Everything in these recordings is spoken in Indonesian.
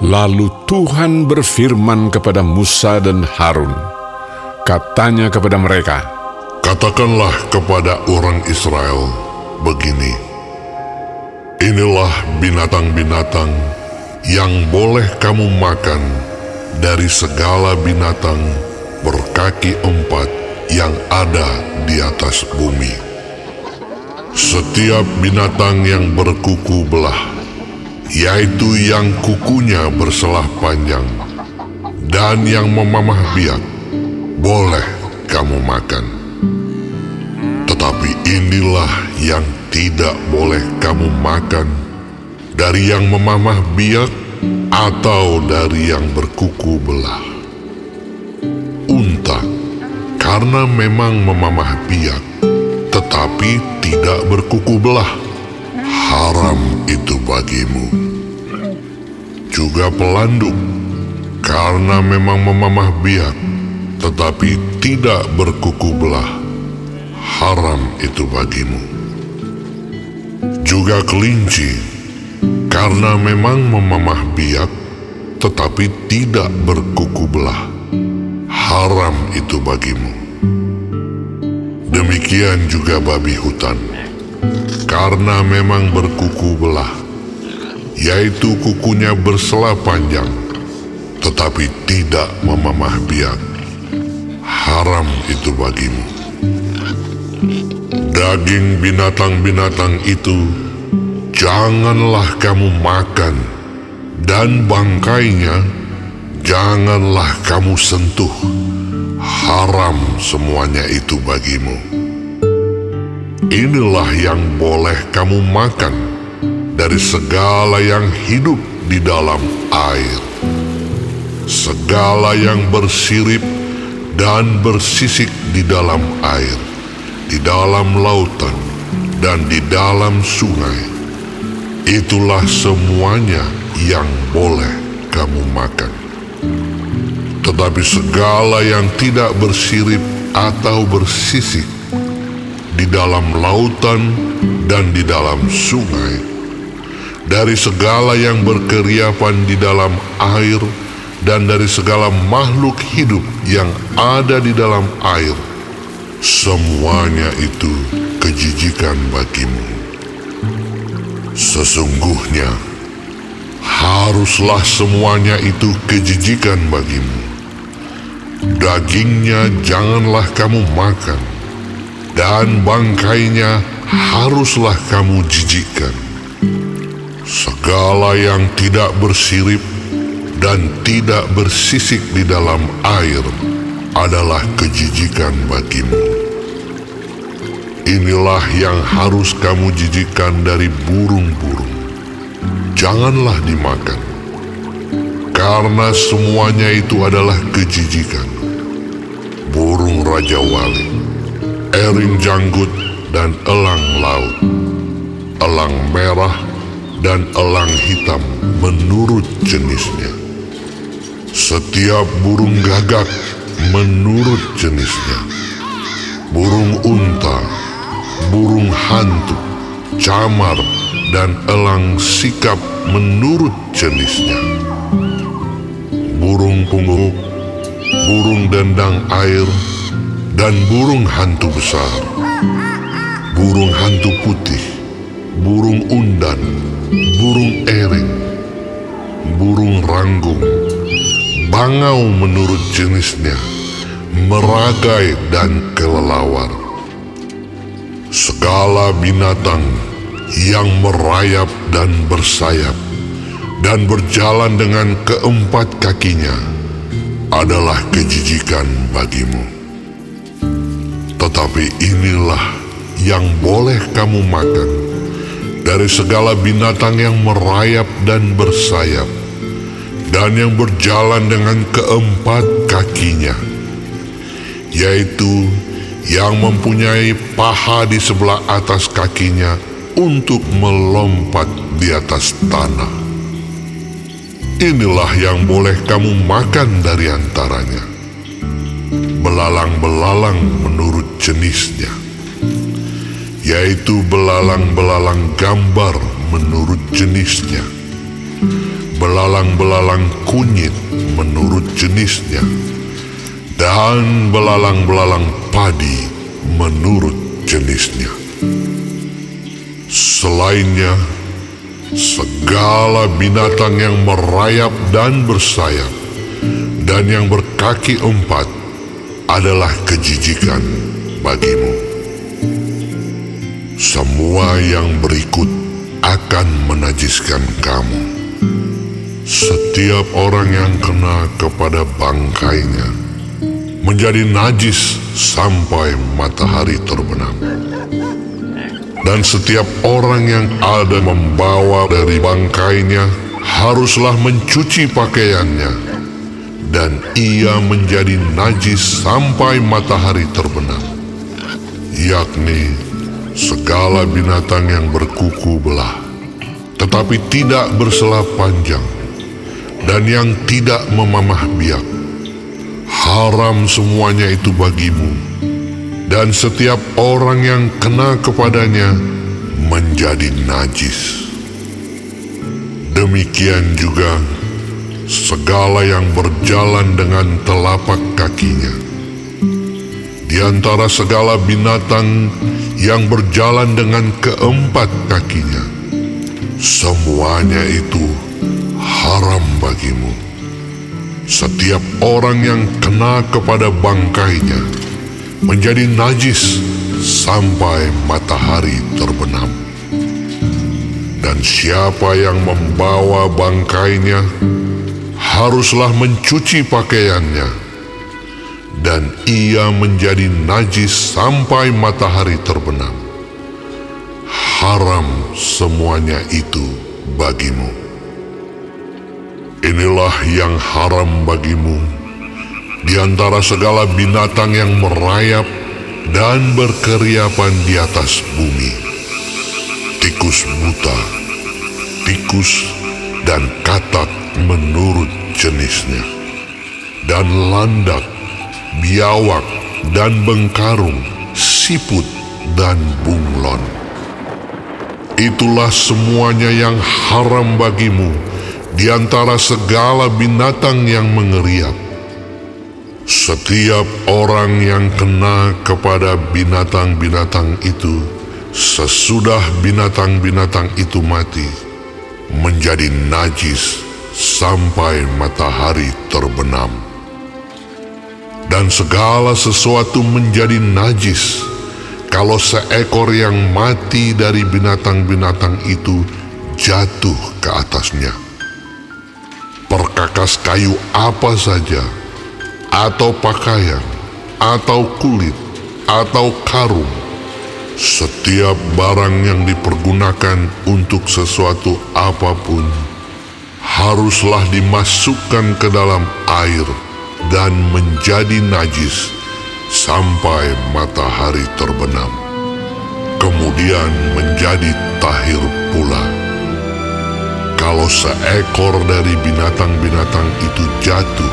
Lalu Tuhan berfirman kepada Musa dan Harun. Katanya kepada mereka, Katakanlah kepada orang Israel begini, Inilah binatang-binatang yang boleh kamu makan dari segala binatang berkaki empat yang ada di atas bumi. Setiap binatang yang berkuku belah, yaitu yang kukunya berselah panjang, dan yang memamah biak, boleh kamu makan. Tetapi inilah yang tidak boleh kamu makan dari yang memamah biak atau dari yang berkuku belah. Unta, karena memang memamah biak, tetapi tidak berkuku belah, haram itu bagimu. Juga pelanduk, karena memang memamah biak, tetapi tidak berkuku belah, haram itu bagimu. Juga kelinci, karena memang memamah biak, tetapi tidak berkuku belah, haram itu bagimu. Demikian juga babi hutan, karena memang berkuku belah, yaitu kukunya bersela panjang, tetapi tidak memamah biak, haram itu bagimu. Daging binatang-binatang itu janganlah kamu makan, dan bangkainya janganlah kamu sentuh. Haram semuanya itu bagimu. Inilah yang boleh kamu makan dari segala yang hidup di dalam air. Segala yang bersirip dan bersisik di dalam air, di dalam lautan, dan di dalam sungai. Itulah semuanya yang boleh kamu makan. Tetapi segala yang tidak bersirip atau bersisik di dalam lautan dan di dalam sungai, dari segala yang berkeriapan di dalam air, dan dari segala makhluk hidup yang ada di dalam air, semuanya itu kejijikan bagimu. Sesungguhnya, haruslah semuanya itu kejijikan bagimu. Dagingnya janganlah kamu makan, dan bangkainya haruslah kamu jijikkan. Segala yang tidak bersirip dan tidak bersisik di dalam air adalah kejijikan bagimu. Inilah yang harus kamu jijikkan dari burung-burung. Janganlah dimakan, karena semuanya itu adalah kejijikan. Burung Raja Wali, ering janggut dan elang laut, elang merah dan elang hitam menurut jenisnya. Setiap burung gagak menurut jenisnya. Burung unta, burung hantu, camar, dan elang sikap menurut jenisnya. Burung punggung, burung dendang air, dan burung hantu besar. Burung hantu putih, burung undan, burung ereng, burung ranggung, bangau menurut jenisnya, meragai dan kelelawar. Segala binatang yang merayap dan bersayap dan berjalan dengan keempat kakinya adalah kejijikan bagimu. Tetapi inilah yang boleh kamu makan dari segala binatang yang merayap dan bersayap dan yang berjalan dengan keempat kakinya, yaitu yang mempunyai paha di sebelah atas kakinya untuk melompat di atas tanah. Inilah yang boleh kamu makan dari antaranya. Belalang-belalang menurut jenisnya, yaitu belalang-belalang gambar menurut jenisnya, belalang-belalang kunyit menurut jenisnya, dan belalang-belalang padi menurut jenisnya. Selainnya, segala binatang yang merayap dan bersayap dan yang berkaki empat adalah kejijikan bagimu. Semua yang berikut akan menajiskan kamu. Setiap orang yang kena kepada bangkainya menjadi najis sampai matahari terbenam. Dan setiap orang yang ada membawa dari bangkainya haruslah mencuci pakaiannya dan ia menjadi najis sampai matahari terbenam, yakni segala binatang yang berkuku belah, tetapi tidak berselap panjang, dan yang tidak memamah biak. Haram semuanya itu bagimu, dan setiap orang yang kena kepadanya menjadi najis. Demikian juga segala yang berjalan dengan telapak kakinya. Di antara segala binatang yang berjalan dengan keempat kakinya, semuanya itu haram bagimu. Setiap orang yang kena kepada bangkainya menjadi najis sampai matahari terbenam. Dan siapa yang membawa bangkainya haruslah mencuci pakaiannya, dan ia menjadi najis sampai matahari terbenam. Haram semuanya itu bagimu. Inilah yang haram bagimu di antara segala binatang yang merayap dan berkeriapan di atas bumi. Tikus buta, tikus dan katak menurut jenisnya, dan landak, biawak, dan bengkarung, siput, dan bunglon. Itulah semuanya yang haram bagimu di antara segala binatang yang mengeriap. Setiap orang yang kena kepada binatang-binatang itu sesudah binatang-binatang itu mati menjadi najis sampai matahari terbenam. Dan segala sesuatu menjadi najis kalau seekor yang mati dari binatang-binatang itu jatuh ke atasnya. Perkakas kayu apa saja, atau pakaian, atau kulit, atau karung, setiap barang yang dipergunakan untuk sesuatu apa pun haruslah dimasukkan ke dalam air dan menjadi najis sampai matahari terbenam. Kemudian menjadi tahir pula. Kalau seekor dari binatang-binatang itu jatuh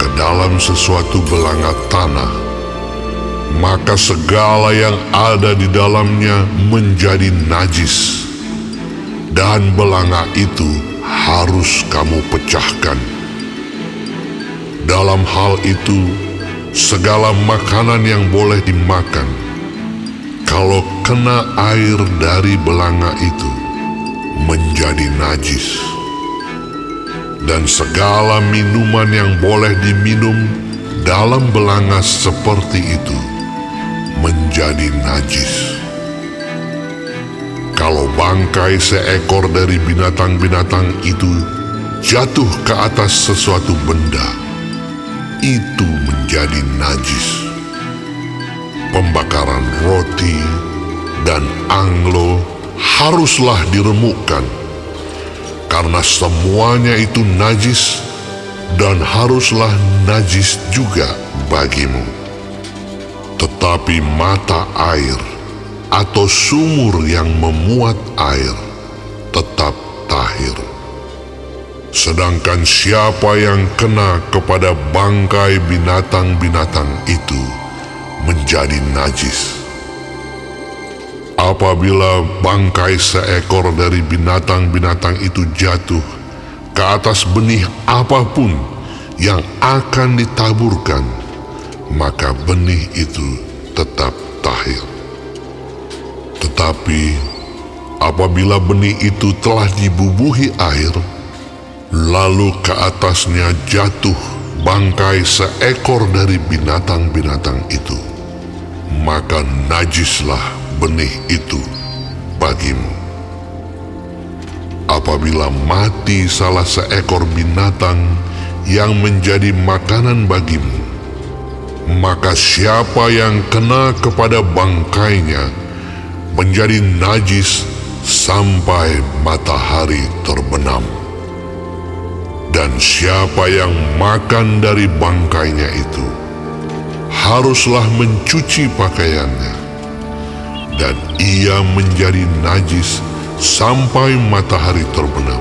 ke dalam sesuatu belanga tanah, maka segala yang ada di dalamnya menjadi najis, dan belanga itu harus kamu pecahkan. Dalam hal itu, segala makanan yang boleh dimakan, kalau kena air dari belanga itu, menjadi najis. Dan segala minuman yang boleh diminum dalam belanga seperti itu, menjadi najis. Kalau bangkai seekor dari binatang-binatang itu jatuh ke atas sesuatu benda, itu menjadi najis. Pembakaran roti dan anglo haruslah diremukkan, karena semuanya itu najis dan haruslah najis juga bagimu. Tetapi mata air atau sumur yang memuat air tetap. Sedangkan siapa yang kena kepada bangkai binatang-binatang itu menjadi najis. Apabila bangkai seekor dari binatang-binatang itu jatuh ke atas benih apa pun yang akan ditaburkan, maka benih itu tetap tahir. Tetapi apabila benih itu telah dibubuhi air, lalu ke atasnya jatuh bangkai seekor dari binatang-binatang itu, maka najislah benih itu bagimu. Apabila mati salah seekor binatang yang menjadi makanan bagimu, maka siapa yang kena kepada bangkainya menjadi najis sampai matahari terbenam. Dan siapa yang makan dari bangkainya itu haruslah mencuci pakaiannya, dan ia menjadi najis sampai matahari terbenam.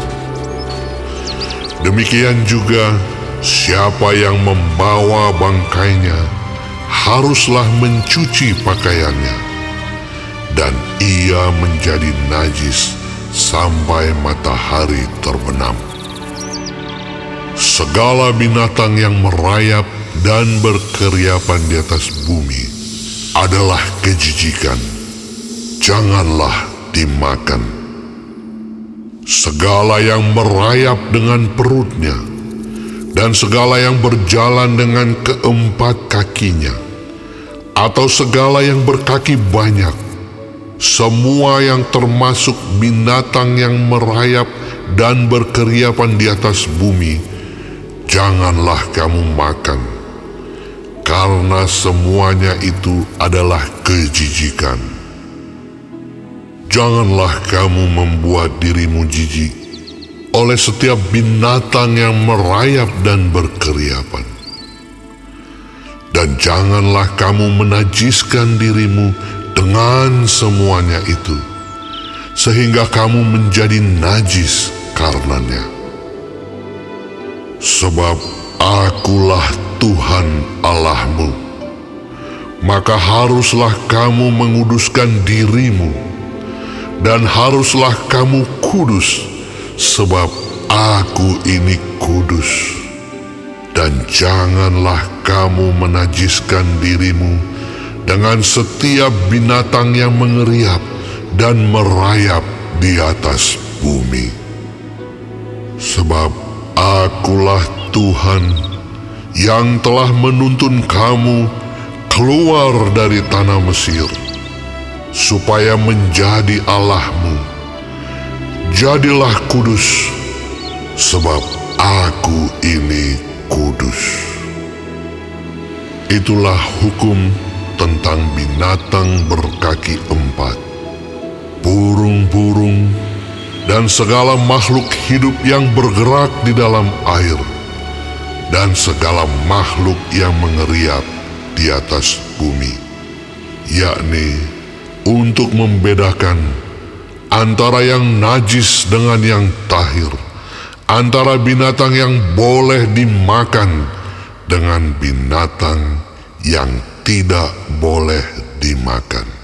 Demikian juga siapa yang membawa bangkainya haruslah mencuci pakaiannya, dan ia menjadi najis sampai matahari terbenam. Segala binatang yang merayap dan berkeriapan di atas bumi adalah kejijikan. Janganlah dimakan. Segala yang merayap dengan perutnya dan segala yang berjalan dengan keempat kakinya atau segala yang berkaki banyak semua yang termasuk binatang yang merayap dan berkeriapan di atas bumi, janganlah kamu makan, karena semuanya itu adalah kejijikan. Janganlah kamu membuat dirimu jijik oleh setiap binatang yang merayap dan berkeriapan. Dan janganlah kamu menajiskan dirimu dengan semuanya itu, sehingga kamu menjadi najis karenanya. Sebab akulah Tuhan Allahmu, maka haruslah kamu menguduskan dirimu, dan haruslah kamu kudus, sebab aku ini kudus. Dan janganlah kamu menajiskan dirimu, dengan setiap binatang yang mengeriap dan merayap di atas bumi. Sebab akulah Tuhan yang telah menuntun kamu keluar dari tanah Mesir, supaya menjadi Allahmu. Jadilah kudus, sebab aku ini kudus. Itulah hukum tentang binatang berkaki empat, burung-burung, dan segala makhluk hidup yang bergerak di dalam air, dan segala makhluk yang mengeriap di atas bumi, yakni untuk membedakan antara yang najis dengan yang tahir, antara binatang yang boleh dimakan dengan binatang yang tidak boleh dimakan.